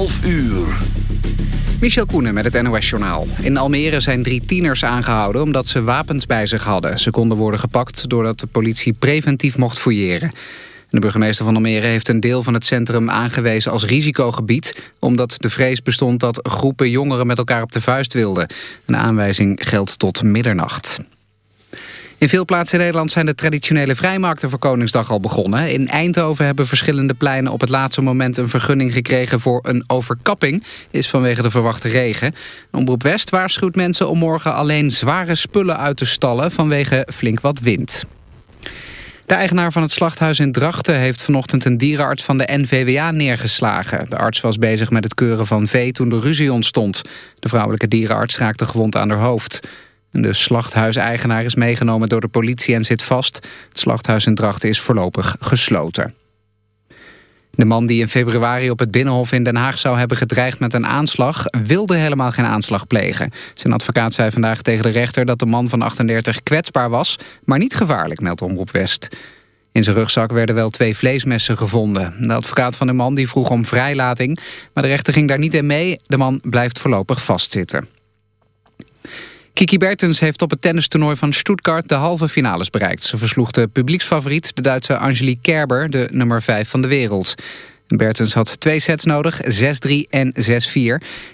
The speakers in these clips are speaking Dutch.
12 uur. Michel Koenen met het NOS-journaal. In Almere zijn drie tieners aangehouden omdat ze wapens bij zich hadden. Ze konden worden gepakt doordat de politie preventief mocht fouilleren. De burgemeester van Almere heeft een deel van het centrum aangewezen als risicogebied... omdat de vrees bestond dat groepen jongeren met elkaar op de vuist wilden. Een aanwijzing geldt tot middernacht. In veel plaatsen in Nederland zijn de traditionele vrijmarkten voor Koningsdag al begonnen. In Eindhoven hebben verschillende pleinen op het laatste moment een vergunning gekregen voor een overkapping. Is vanwege de verwachte regen. Omroep West waarschuwt mensen om morgen alleen zware spullen uit te stallen vanwege flink wat wind. De eigenaar van het slachthuis in Drachten heeft vanochtend een dierenarts van de NVWA neergeslagen. De arts was bezig met het keuren van vee toen de ruzie ontstond. De vrouwelijke dierenarts raakte gewond aan haar hoofd. De slachthuiseigenaar is meegenomen door de politie en zit vast. Het slachthuis in Drachten is voorlopig gesloten. De man die in februari op het Binnenhof in Den Haag zou hebben gedreigd met een aanslag... wilde helemaal geen aanslag plegen. Zijn advocaat zei vandaag tegen de rechter dat de man van 38 kwetsbaar was... maar niet gevaarlijk, meldt Omroep West. In zijn rugzak werden wel twee vleesmessen gevonden. De advocaat van de man die vroeg om vrijlating... maar de rechter ging daar niet in mee. De man blijft voorlopig vastzitten. Kiki Bertens heeft op het tennistoernooi van Stuttgart de halve finales bereikt. Ze versloeg de publieksfavoriet, de Duitse Angelique Kerber, de nummer 5 van de wereld. Bertens had twee sets nodig, 6-3 en 6-4.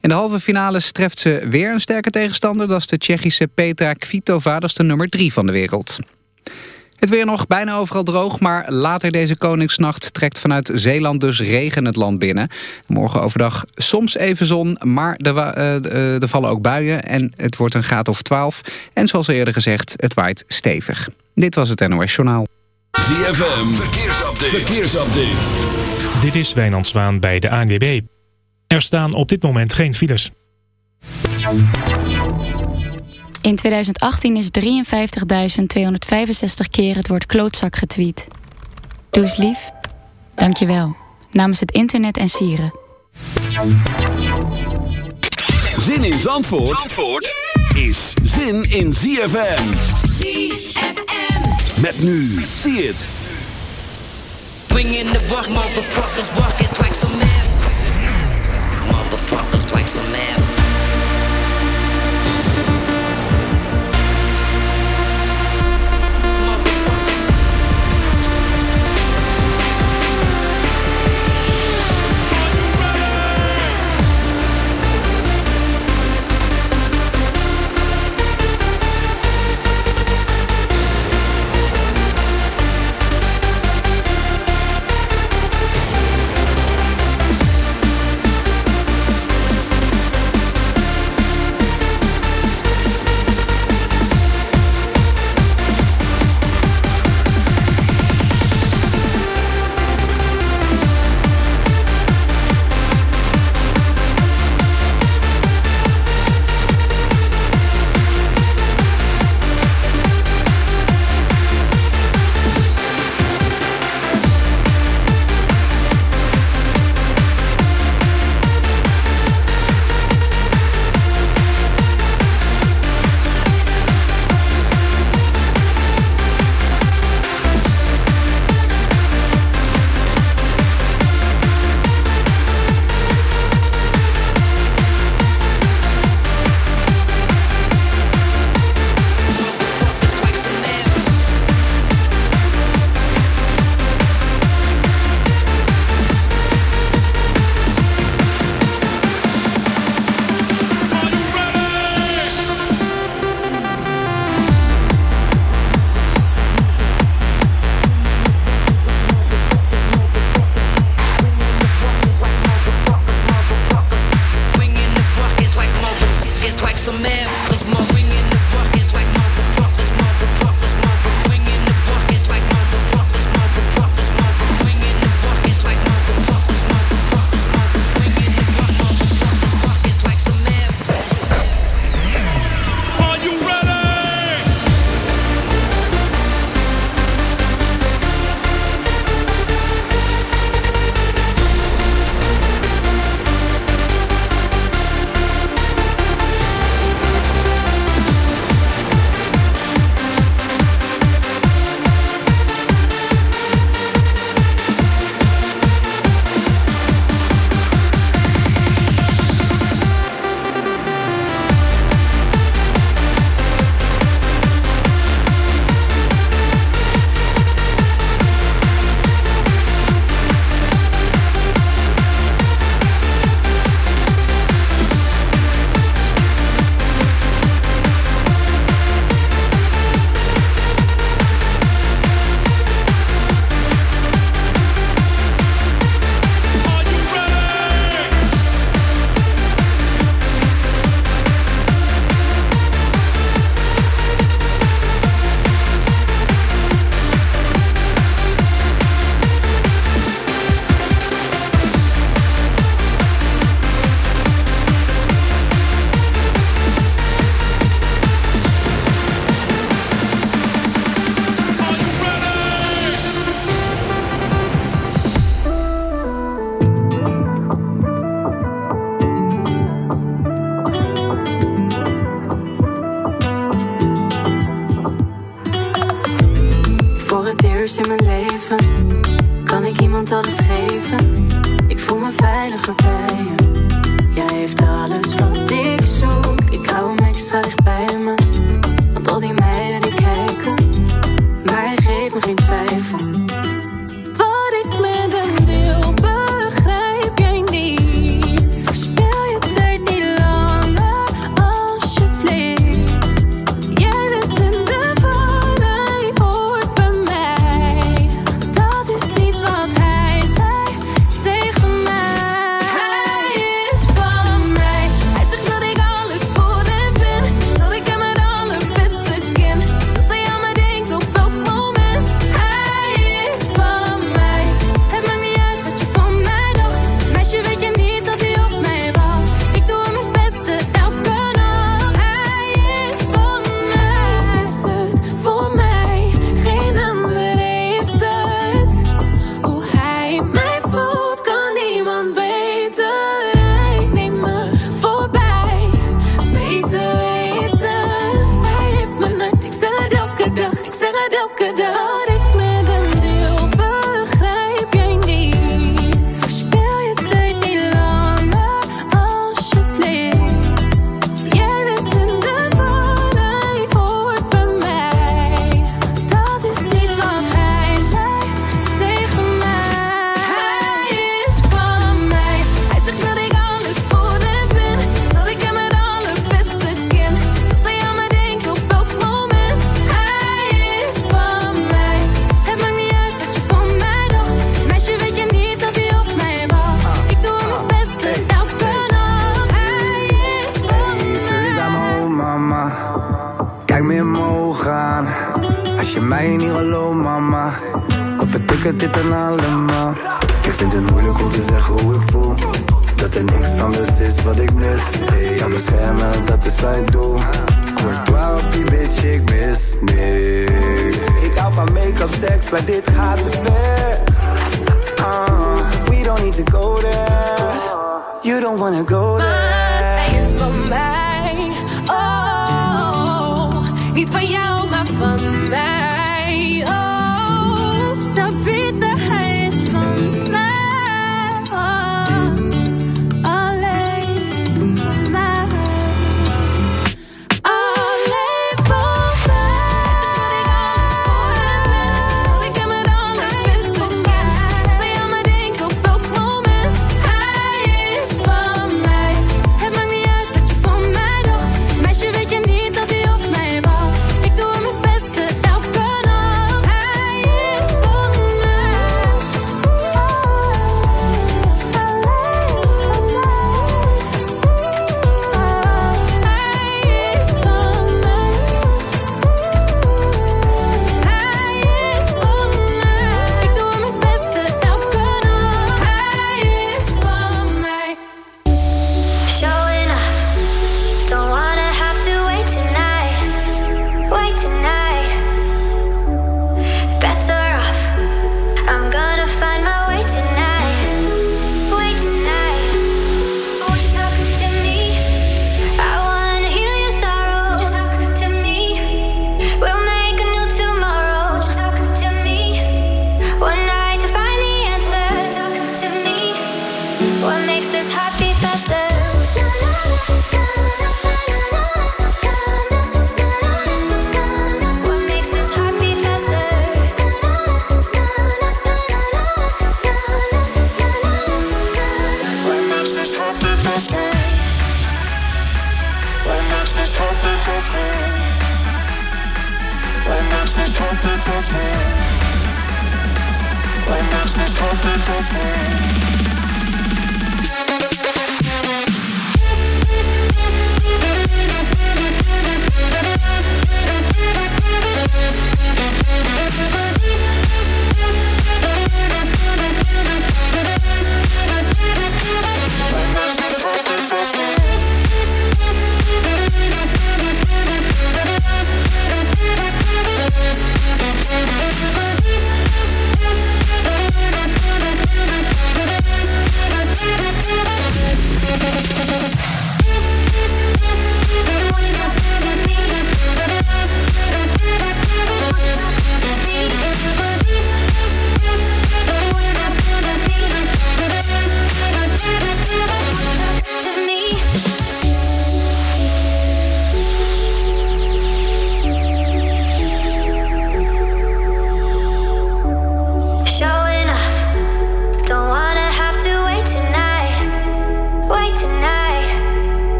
In de halve finales treft ze weer een sterke tegenstander. Dat is de Tsjechische Petra Kvitova, de nummer 3 van de wereld. Het weer nog bijna overal droog, maar later deze Koningsnacht trekt vanuit Zeeland dus regen het land binnen. Morgen overdag soms even zon, maar er, uh, er vallen ook buien en het wordt een graad of 12. En zoals eerder gezegd, het waait stevig. Dit was het NOS Journaal. ZFM, verkeersupdate. verkeersupdate. Dit is Wijnand Zwaan bij de ANWB. Er staan op dit moment geen files. In 2018 is 53.265 keer het woord klootzak getweet. Doe eens lief. Dank je wel. Namens het internet en sieren. Zin in Zandvoort, Zandvoort is zin in ZFM. ZFM. Met nu. Zie het. Bring in the rock, motherfuckers. Rock is like some man. Motherfuckers like some man.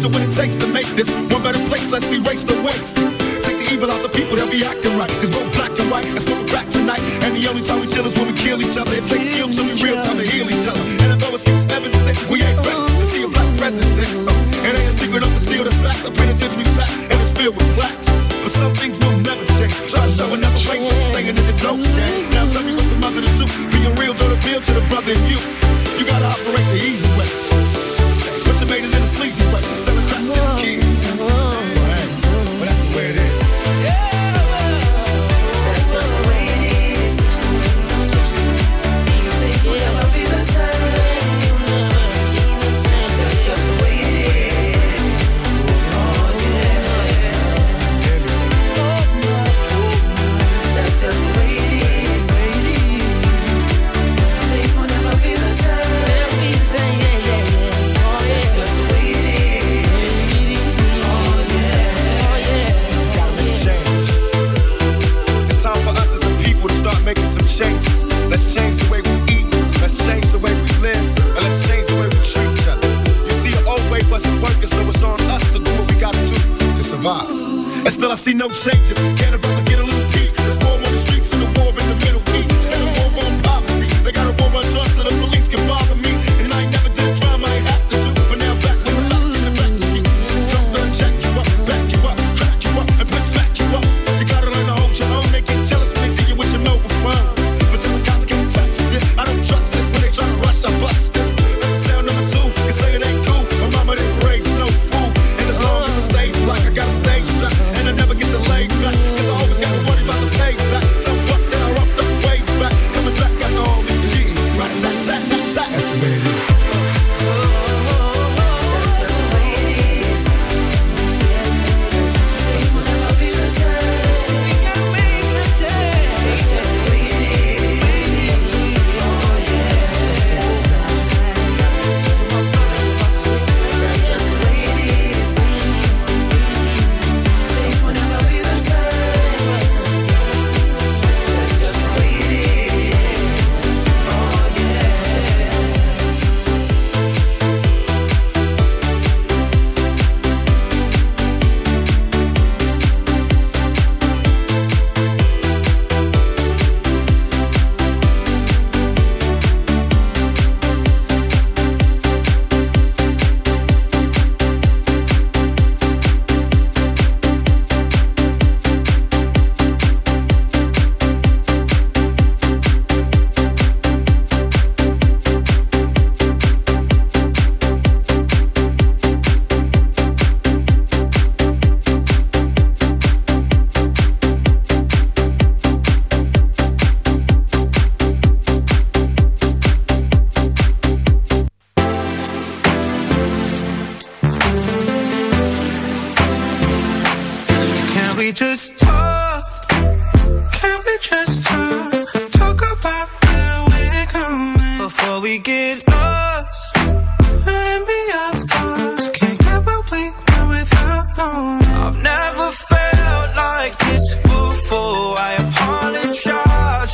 measure what it takes to make this one better place. Let's erase the waste. Take the evil out the people that be acting right. It's both black and white. It's both crack tonight. And the only time we chill is when we kill each other. It takes skill to be real time to heal each other. And although it seems evident, we ain't ready to see a black president. Uh, it ain't a secret of the seal that's back. The penitentiary's back and it's filled with blacks. But some things will never change. Try to show another way. Staying in the dope game. Now tell me what's the mother to do. Being real, don't appeal to the brother in you.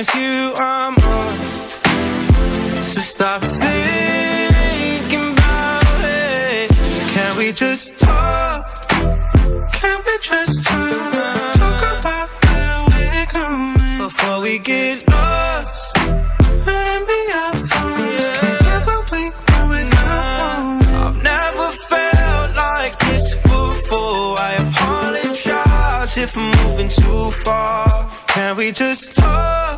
it's you I'm on. So stop thinking about it. Can we just talk? Can we just talk? Talk about where we're going before we get lost. Can't get what we I've never felt like this before. I apologize if I'm moving too far. Can we just talk?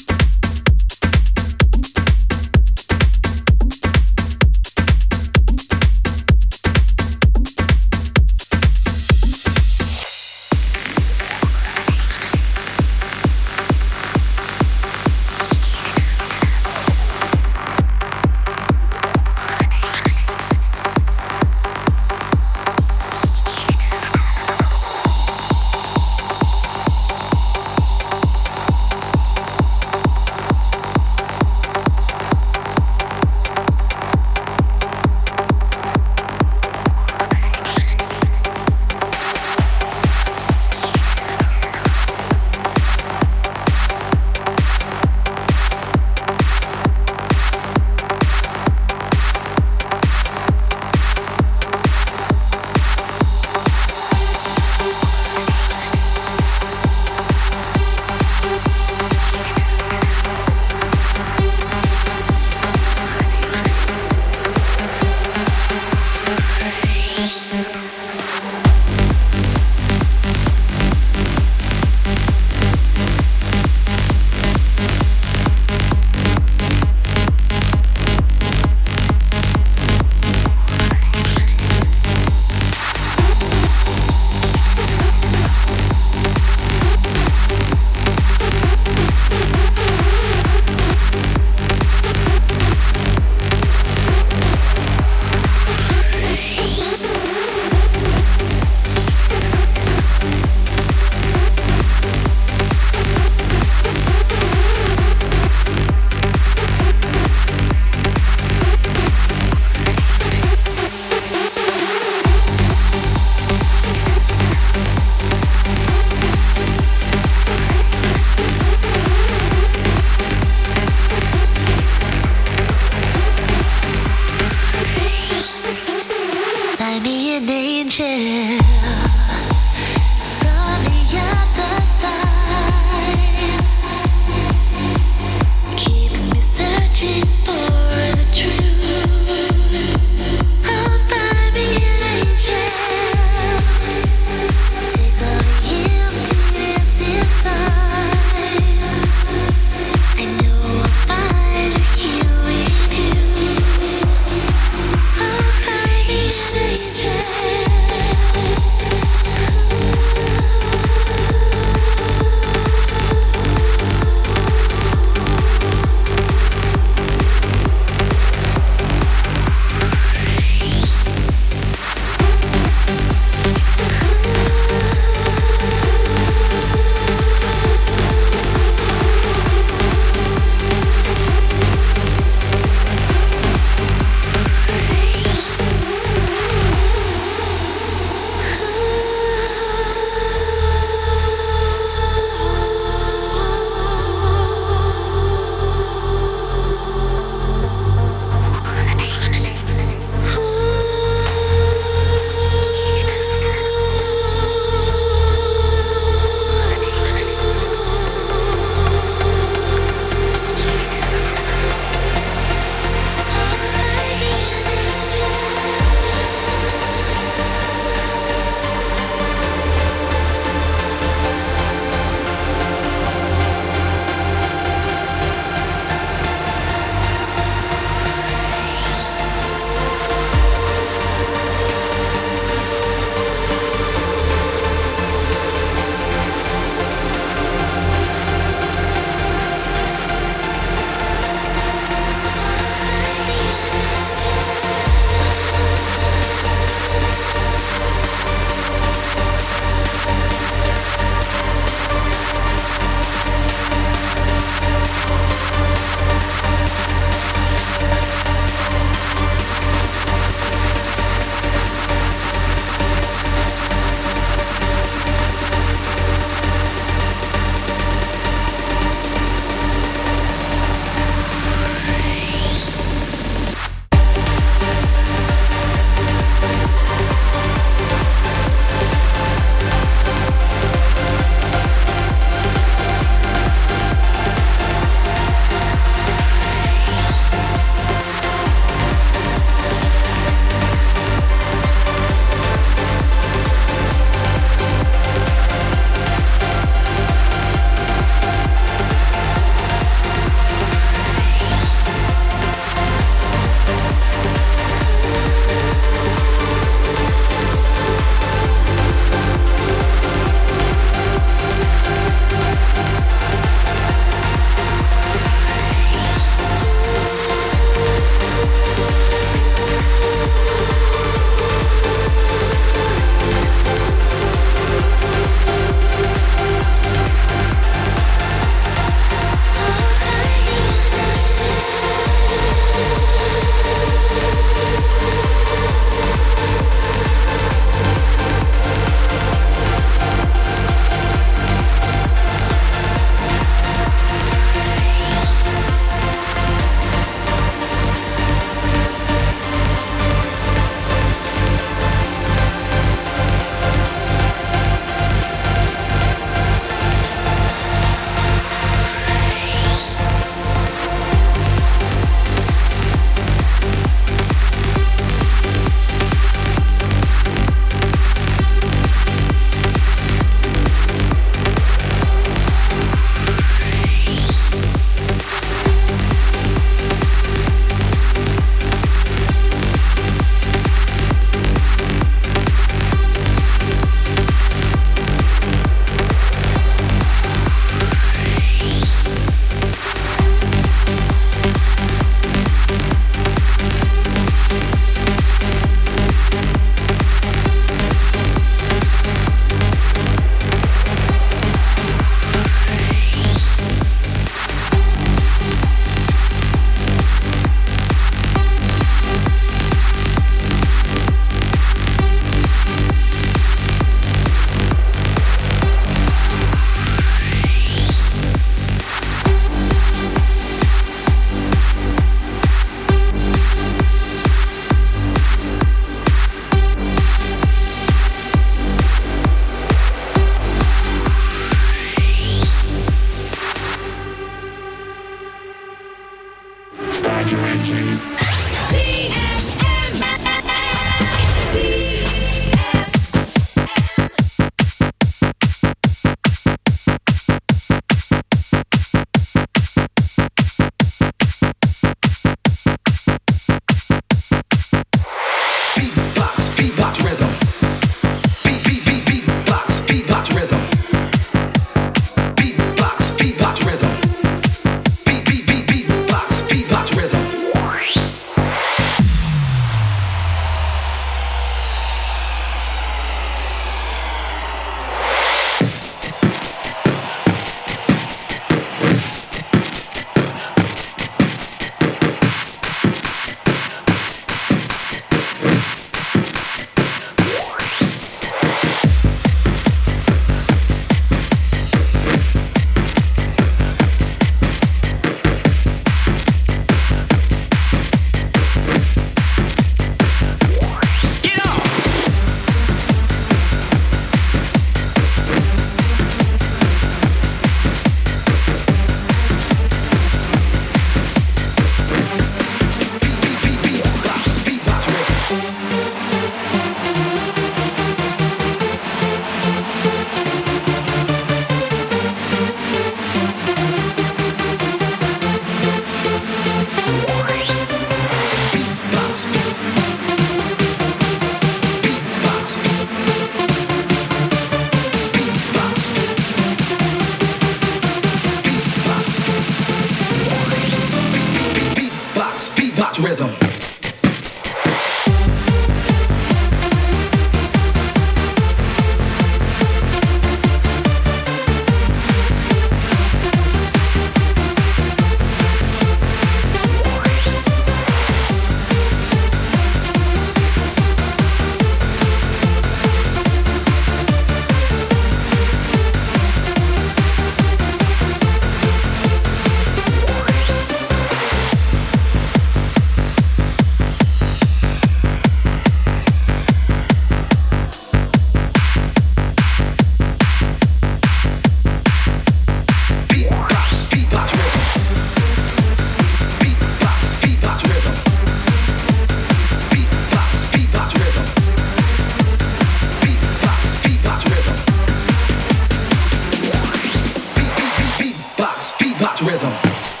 rhythm.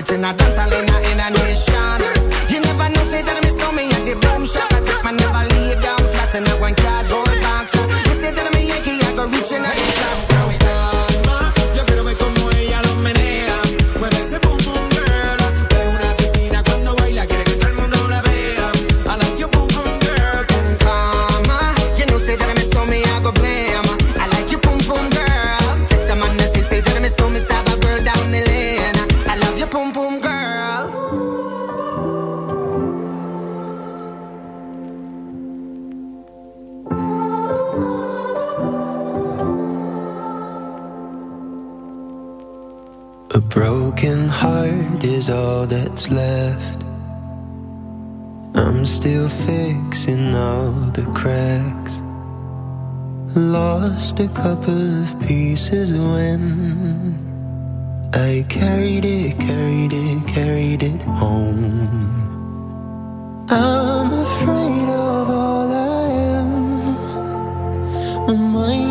vomit in a I carried it, carried it, carried it home. I'm afraid of all I am. My mind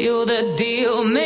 you the deal maker.